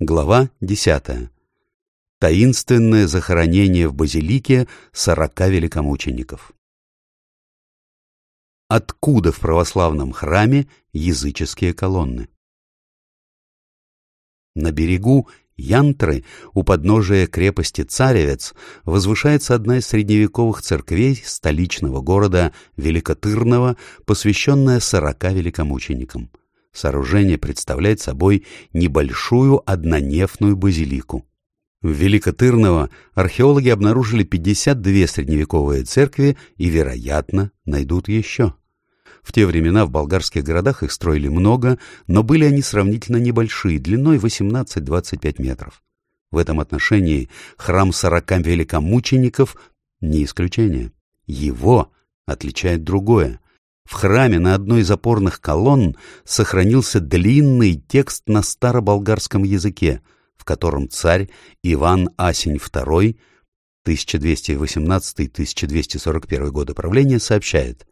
Глава 10. Таинственное захоронение в базилике сорока великомучеников. Откуда в православном храме языческие колонны? На берегу Янтры, у подножия крепости Царевец, возвышается одна из средневековых церквей столичного города Великотырного, посвященная сорока великомученикам. Сооружение представляет собой небольшую однонефную базилику. В Великотырново археологи обнаружили 52 средневековые церкви и, вероятно, найдут еще. В те времена в болгарских городах их строили много, но были они сравнительно небольшие, длиной 18-25 метров. В этом отношении храм сорока великомучеников не исключение. Его отличает другое. В храме на одной из опорных колонн сохранился длинный текст на староболгарском языке, в котором царь Иван Асень II 1218-1241 годы правления сообщает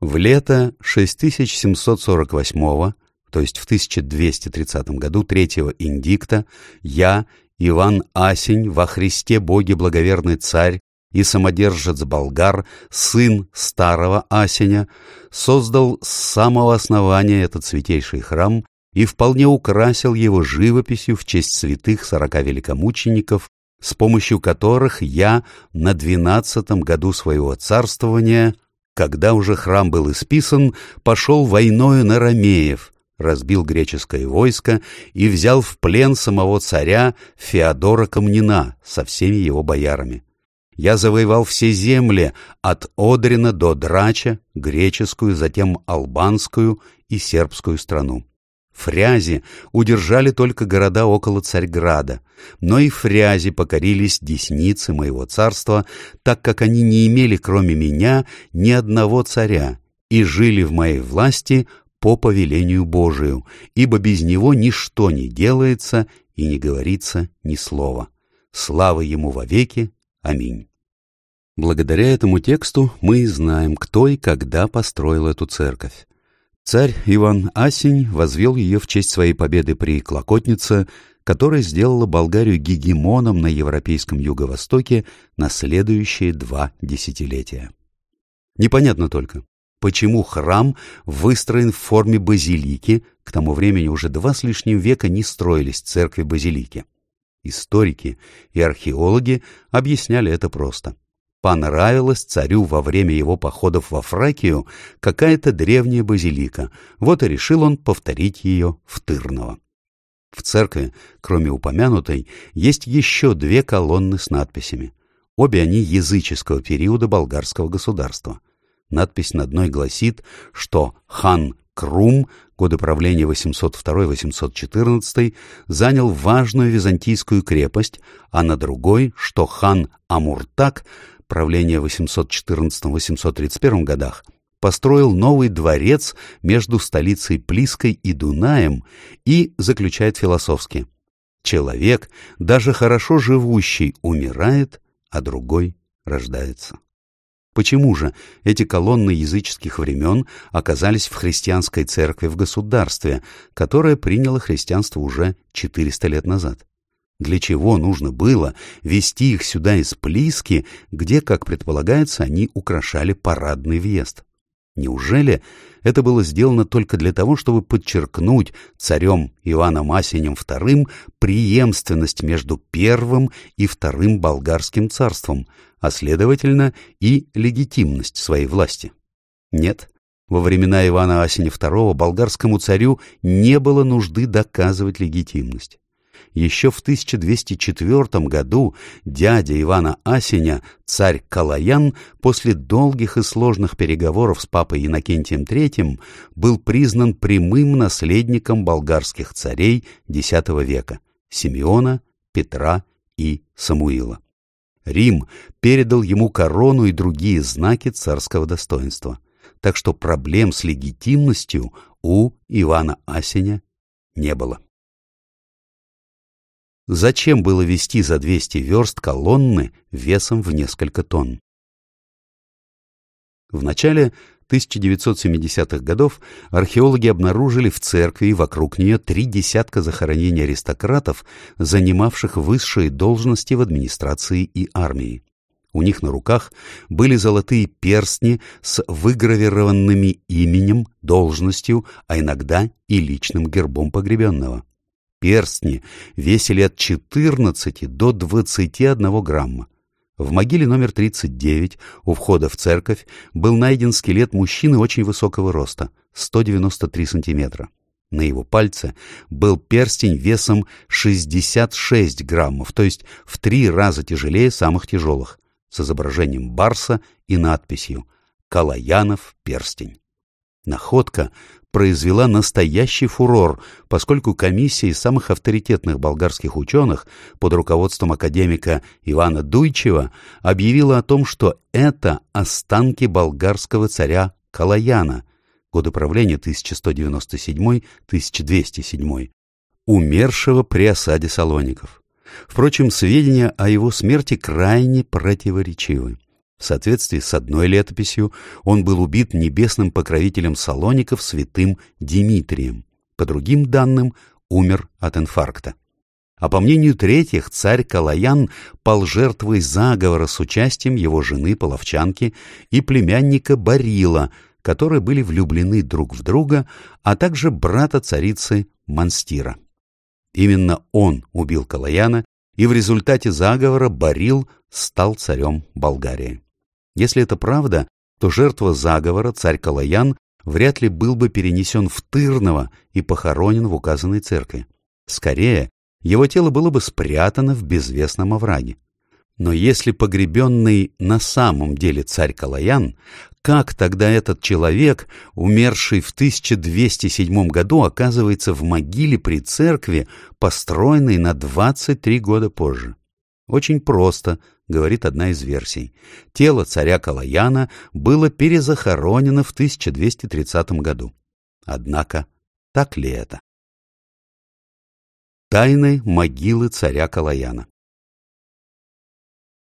«В лето 6748 то есть в 1230 году третьего индикта, я, Иван Асень, во Христе Боге благоверный царь, и самодержец болгар, сын старого Асеня, создал с самого основания этот святейший храм и вполне украсил его живописью в честь святых сорока великомучеников, с помощью которых я на двенадцатом году своего царствования, когда уже храм был исписан, пошел войною на Ромеев, разбил греческое войско и взял в плен самого царя Феодора Камнина со всеми его боярами. Я завоевал все земли от Одрина до Драча, греческую, затем албанскую и сербскую страну. Фрязи удержали только города около Царьграда, но и фрязи покорились десницы моего царства, так как они не имели, кроме меня, ни одного царя, и жили в моей власти по повелению Божию, ибо без него ничто не делается и не говорится ни слова. Слава ему вовеки, Аминь. Благодаря этому тексту мы и знаем, кто и когда построил эту церковь. Царь Иван Асень возвел ее в честь своей победы при Клокотнице, которая сделала Болгарию гегемоном на Европейском Юго-Востоке на следующие два десятилетия. Непонятно только, почему храм выстроен в форме базилики, к тому времени уже два с лишним века не строились церкви-базилики. Историки и археологи объясняли это просто. Понравилась царю во время его походов во Фракию какая-то древняя базилика, вот и решил он повторить ее в Тырново. В церкви, кроме упомянутой, есть еще две колонны с надписями. Обе они языческого периода болгарского государства. Надпись над одной гласит, что хан Крум, годы правления 802-814, занял важную византийскую крепость, а на другой, что хан Амуртак, правления 814-831 годах, построил новый дворец между столицей Плиской и Дунаем и заключает философски. Человек, даже хорошо живущий, умирает, а другой рождается. Почему же эти колонны языческих времен оказались в христианской церкви в государстве, которое приняло христианство уже 400 лет назад? Для чего нужно было вести их сюда из Плиски, где, как предполагается, они украшали парадный въезд? Неужели это было сделано только для того, чтобы подчеркнуть царем Иваном Асенем II преемственность между первым и вторым болгарским царством, а следовательно и легитимность своей власти. Нет, во времена Ивана Асеня II болгарскому царю не было нужды доказывать легитимность. Еще в 1204 году дядя Ивана Асеня, царь Калаян, после долгих и сложных переговоров с папой Иннокентием III, был признан прямым наследником болгарских царей X века – Симеона, Петра и Самуила. Рим передал ему корону и другие знаки царского достоинства. Так что проблем с легитимностью у Ивана Асеня не было. Зачем было вести за 200 верст колонны весом в несколько тонн? В начале 1970-х годов археологи обнаружили в церкви и вокруг нее три десятка захоронений аристократов, занимавших высшие должности в администрации и армии. У них на руках были золотые перстни с выгравированными именем, должностью, а иногда и личным гербом погребенного. Перстни весили от 14 до 21 грамма. В могиле номер 39 у входа в церковь был найден скелет мужчины очень высокого роста, 193 сантиметра. На его пальце был перстень весом 66 граммов, то есть в три раза тяжелее самых тяжелых, с изображением барса и надписью «Калаянов перстень». Находка произвела настоящий фурор, поскольку комиссия из самых авторитетных болгарских ученых под руководством академика Ивана Дуйчева объявила о том, что это останки болгарского царя Калаяна, годы правления 1197-1207, умершего при осаде Салоников. Впрочем, сведения о его смерти крайне противоречивы. В соответствии с одной летописью он был убит небесным покровителем Салоников святым Димитрием. По другим данным, умер от инфаркта. А по мнению третьих, царь Калаян пал жертвой заговора с участием его жены Половчанки и племянника Барила, которые были влюблены друг в друга, а также брата царицы Манстира. Именно он убил Калаяна, и в результате заговора Барил стал царем Болгарии. Если это правда, то жертва заговора, царь Калаян, вряд ли был бы перенесен в Тырново и похоронен в указанной церкви. Скорее, его тело было бы спрятано в безвестном овраге. Но если погребенный на самом деле царь Калаян, как тогда этот человек, умерший в 1207 году, оказывается в могиле при церкви, построенной на 23 года позже? Очень просто, говорит одна из версий. Тело царя Калаяна было перезахоронено в 1230 году. Однако, так ли это? Тайны могилы царя Калаяна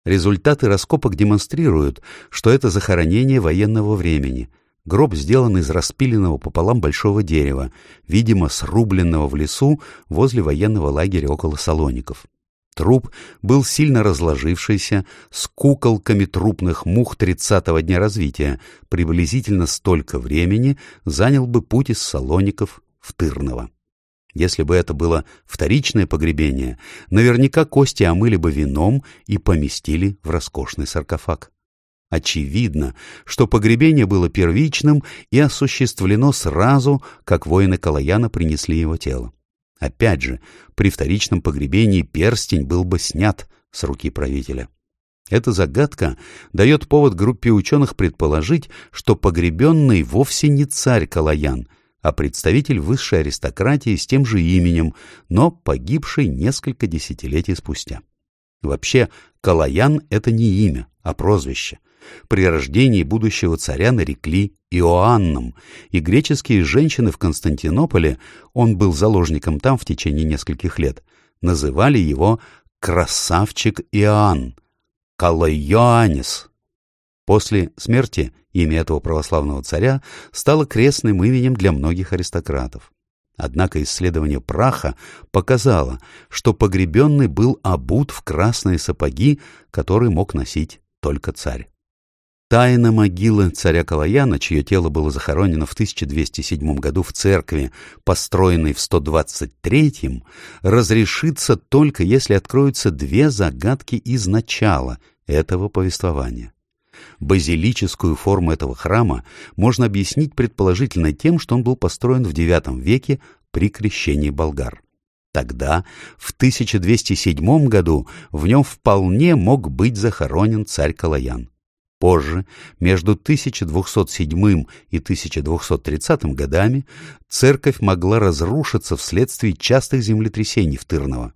Результаты раскопок демонстрируют, что это захоронение военного времени. Гроб сделан из распиленного пополам большого дерева, видимо, срубленного в лесу возле военного лагеря около Салоников. Труп был сильно разложившийся, с куколками трупных мух тридцатого дня развития, приблизительно столько времени занял бы путь из Салоников в Тырново. Если бы это было вторичное погребение, наверняка кости омыли бы вином и поместили в роскошный саркофаг. Очевидно, что погребение было первичным и осуществлено сразу, как воины Калаяна принесли его тело. Опять же, при вторичном погребении перстень был бы снят с руки правителя. Эта загадка дает повод группе ученых предположить, что погребенный вовсе не царь Калаян — а представитель высшей аристократии с тем же именем, но погибший несколько десятилетий спустя. Вообще, Калаян — это не имя, а прозвище. При рождении будущего царя нарекли Иоанном, и греческие женщины в Константинополе, он был заложником там в течение нескольких лет, называли его «красавчик Иоанн», Калайоанис. После смерти Имя этого православного царя стало крестным именем для многих аристократов. Однако исследование праха показало, что погребенный был обут в красные сапоги, которые мог носить только царь. Тайна могилы царя Калаяна, чье тело было захоронено в 1207 году в церкви, построенной в 123-м, разрешится только если откроются две загадки из начала этого повествования. Базилическую форму этого храма можно объяснить предположительно тем, что он был построен в IX веке при крещении болгар. Тогда, в 1207 году, в нем вполне мог быть захоронен царь Калаян. Позже, между 1207 и 1230 годами, церковь могла разрушиться вследствие частых землетрясений в Тырново.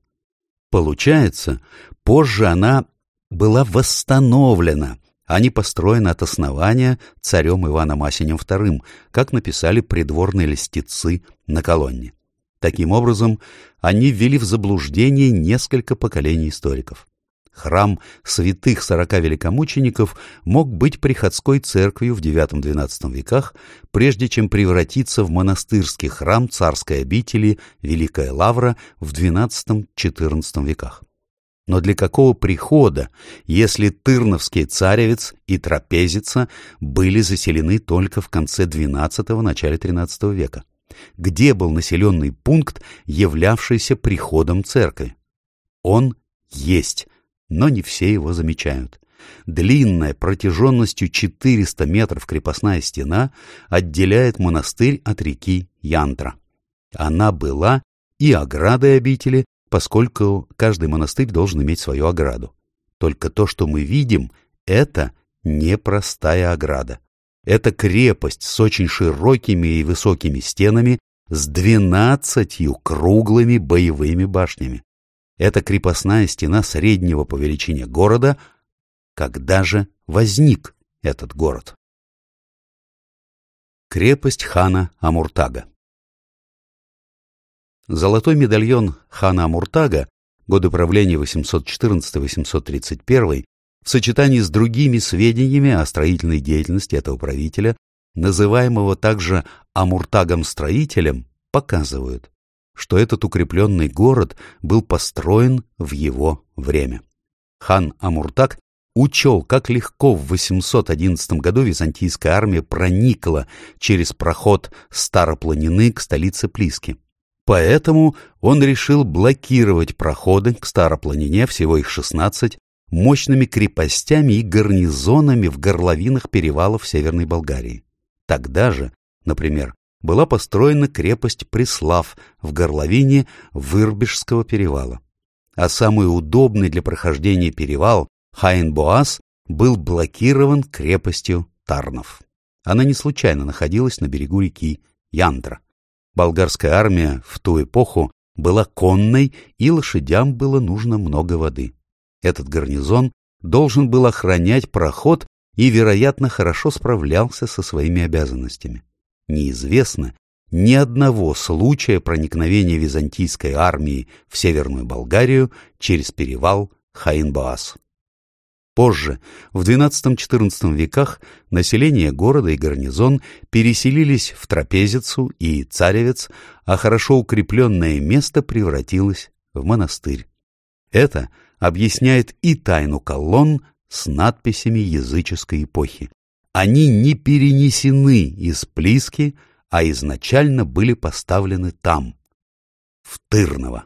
Получается, позже она была восстановлена, они построены от основания царем Иваном Асенем II, как написали придворные льстецы на колонне. Таким образом, они ввели в заблуждение несколько поколений историков. Храм святых сорока великомучеников мог быть приходской церковью в IX-XII веках, прежде чем превратиться в монастырский храм царской обители Великая Лавра в XII-XIV веках. Но для какого прихода, если Тырновский царевец и трапезица были заселены только в конце XII – начале XIII века? Где был населенный пункт, являвшийся приходом церкви? Он есть, но не все его замечают. Длинная, протяженностью 400 метров крепостная стена отделяет монастырь от реки Янтра. Она была и оградой обители, поскольку каждый монастырь должен иметь свою ограду. Только то, что мы видим, это непростая ограда. Это крепость с очень широкими и высокими стенами, с двенадцатью круглыми боевыми башнями. Это крепостная стена среднего по величине города. Когда же возник этот город? Крепость хана Амуртага Золотой медальон хана Амуртага, годы правления 814-831, в сочетании с другими сведениями о строительной деятельности этого правителя, называемого также Амуртагом-строителем, показывают, что этот укрепленный город был построен в его время. Хан Амуртаг учел, как легко в 811 году византийская армия проникла через проход Старопланины к столице Плиски. Поэтому он решил блокировать проходы к Старопланине, всего их 16, мощными крепостями и гарнизонами в горловинах перевалов Северной Болгарии. Тогда же, например, была построена крепость Преслав в горловине Вырбежского перевала. А самый удобный для прохождения перевал Хайнбоас был блокирован крепостью Тарнов. Она не случайно находилась на берегу реки Яндра. Болгарская армия в ту эпоху была конной, и лошадям было нужно много воды. Этот гарнизон должен был охранять проход и, вероятно, хорошо справлялся со своими обязанностями. Неизвестно ни одного случая проникновения византийской армии в Северную Болгарию через перевал Хаинбаас. Позже, в XII-XIV веках, население города и гарнизон переселились в Трапезицу и Царевец, а хорошо укрепленное место превратилось в монастырь. Это объясняет и тайну колонн с надписями языческой эпохи. Они не перенесены из Плиски, а изначально были поставлены там, в Тырново.